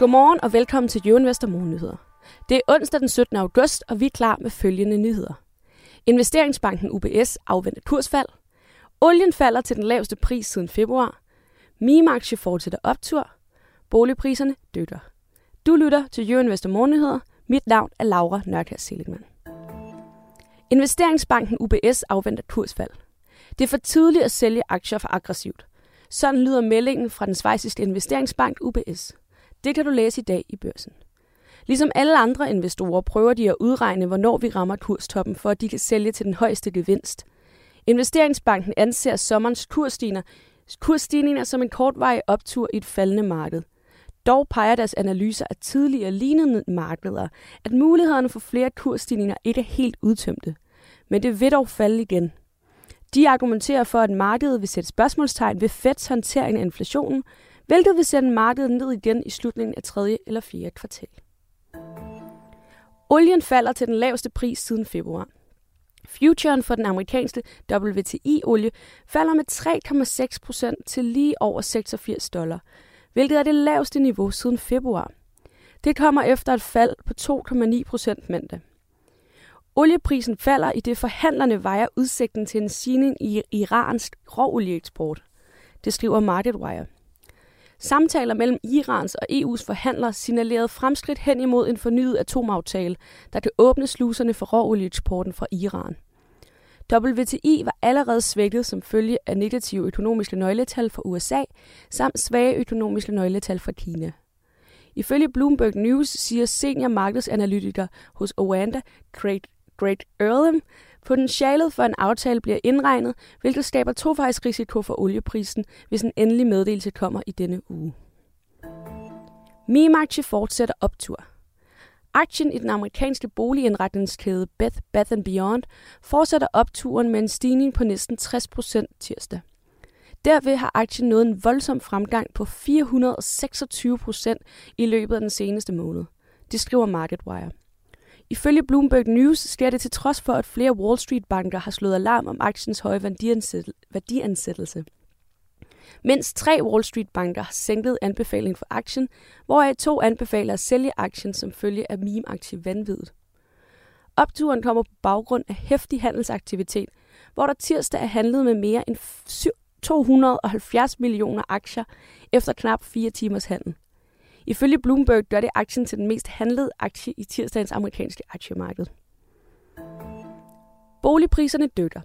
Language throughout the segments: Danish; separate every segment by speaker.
Speaker 1: Godmorgen og velkommen til Jørgen Vester Morgennyheder. Det er onsdag den 17. august, og vi er klar med følgende nyheder. Investeringsbanken UBS afventer kursfald. Olien falder til den laveste pris siden februar. Mime-aktie fortsætter optur. Boligpriserne dykker. Du lytter til Jørgen Vester Morgennyheder. Mit navn er Laura Nørkær Seligman. Investeringsbanken UBS afventer kursfald. Det er for tidligt at sælge aktier for aggressivt. Sådan lyder meldingen fra den svejsiske investeringsbank UBS. Det kan du læse i dag i børsen. Ligesom alle andre investorer prøver de at udregne, hvornår vi rammer kurstoppen, for at de kan sælge til den højeste gevinst. Investeringsbanken anser sommerens kursstigninger, kursstigninger som en kortvarig optur i et faldende marked. Dog peger deres analyser af tidligere lignende markeder, at mulighederne for flere kursstigninger ikke er helt udtømte. Men det vil dog falde igen. De argumenterer for, at markedet vil sætte spørgsmålstegn ved Feds håndtering af inflationen, hvilket vil sende markedet ned igen i slutningen af tredje eller fjerde kvartal. Olien falder til den laveste pris siden februar. Futuren for den amerikanske WTI-olie falder med 3,6 procent til lige over 86 dollar, hvilket er det laveste niveau siden februar. Det kommer efter et fald på 2,9 procent mandag. Olieprisen falder i det forhandlerne vejer udsigten til en stigning i Irans råolieeksport. Det skriver MarketWire. Samtaler mellem Irans og EU's forhandlere signalerede fremskridt hen imod en fornyet atomaftale, der kan åbne sluserne for råolieeksporten fra Iran. WTI var allerede svækket som følge af negative økonomiske nøgletal fra USA samt svage økonomiske nøgletal fra Kina. Ifølge Bloomberg News siger senior markedsanalytiker hos Oanda, Craig, Great Earlham, Potentialet for en aftale bliver indregnet, hvilket skaber tovejsrisiko for olieprisen, hvis en endelig meddelelse kommer i denne uge. Meme-aktie fortsætter optur. Aktien i den amerikanske boligindretningskæde Beth Bath Beyond fortsætter opturen med en stigning på næsten 60% tirsdag. Derved har aktien nået en voldsom fremgang på 426% i løbet af den seneste måned. Det skriver MarketWire. Ifølge Bloomberg News sker det til trods for, at flere Wall Street-banker har slået alarm om aktiens høje værdiansættelse. Mens tre Wall Street-banker har sænket anbefalingen for aktien, hvoraf to anbefaler at sælge aktien som følge af meme-aktiv vanvittigt. Opturen kommer på baggrund af hæftig handelsaktivitet, hvor der tirsdag er handlet med mere end 270 millioner aktier efter knap fire timers handel. Ifølge Bloomberg gør det aktien til den mest handlede aktie i tirsdagens amerikanske aktiemarked. Boligpriserne dykker.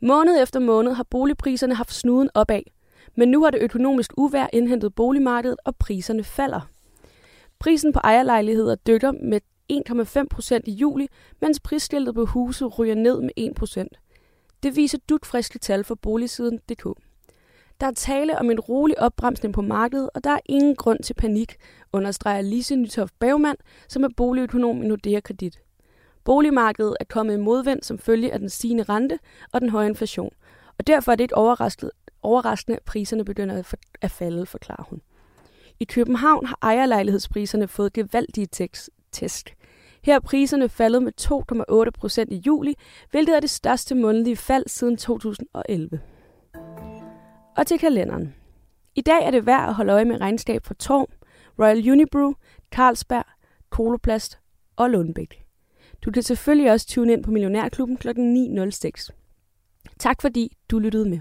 Speaker 1: Måned efter måned har boligpriserne haft snuden opad, men nu har det økonomisk uvær indhentet boligmarkedet, og priserne falder. Prisen på ejerlejligheder dykker med 1,5 procent i juli, mens prisskiltet på huse ryger ned med 1 procent. Det viser dutfriske tal for boligsiden.dk. Der er tale om en rolig opbremsning på markedet, og der er ingen grund til panik, understreger Lise Nytoft Bagmand, som er boligøkonom i Nordea Kredit. Boligmarkedet er kommet i modvind som følge af den stigende rente og den høje inflation, og derfor er det ikke overraskende, overraskende at priserne begynder at falde, forklarer hun. I København har ejerlejlighedspriserne fået gevaldige tæsk. Her er priserne faldet med 2,8 procent i juli, hvilket er det største månedlige fald siden 2011 og til kalenderen. I dag er det værd at holde øje med regnskab for Torm, Royal Unibrew, Carlsberg, Koloplast og Lundbæk. Du kan selvfølgelig også tune ind på Millionærklubben kl. 9.06. Tak fordi du lyttede med.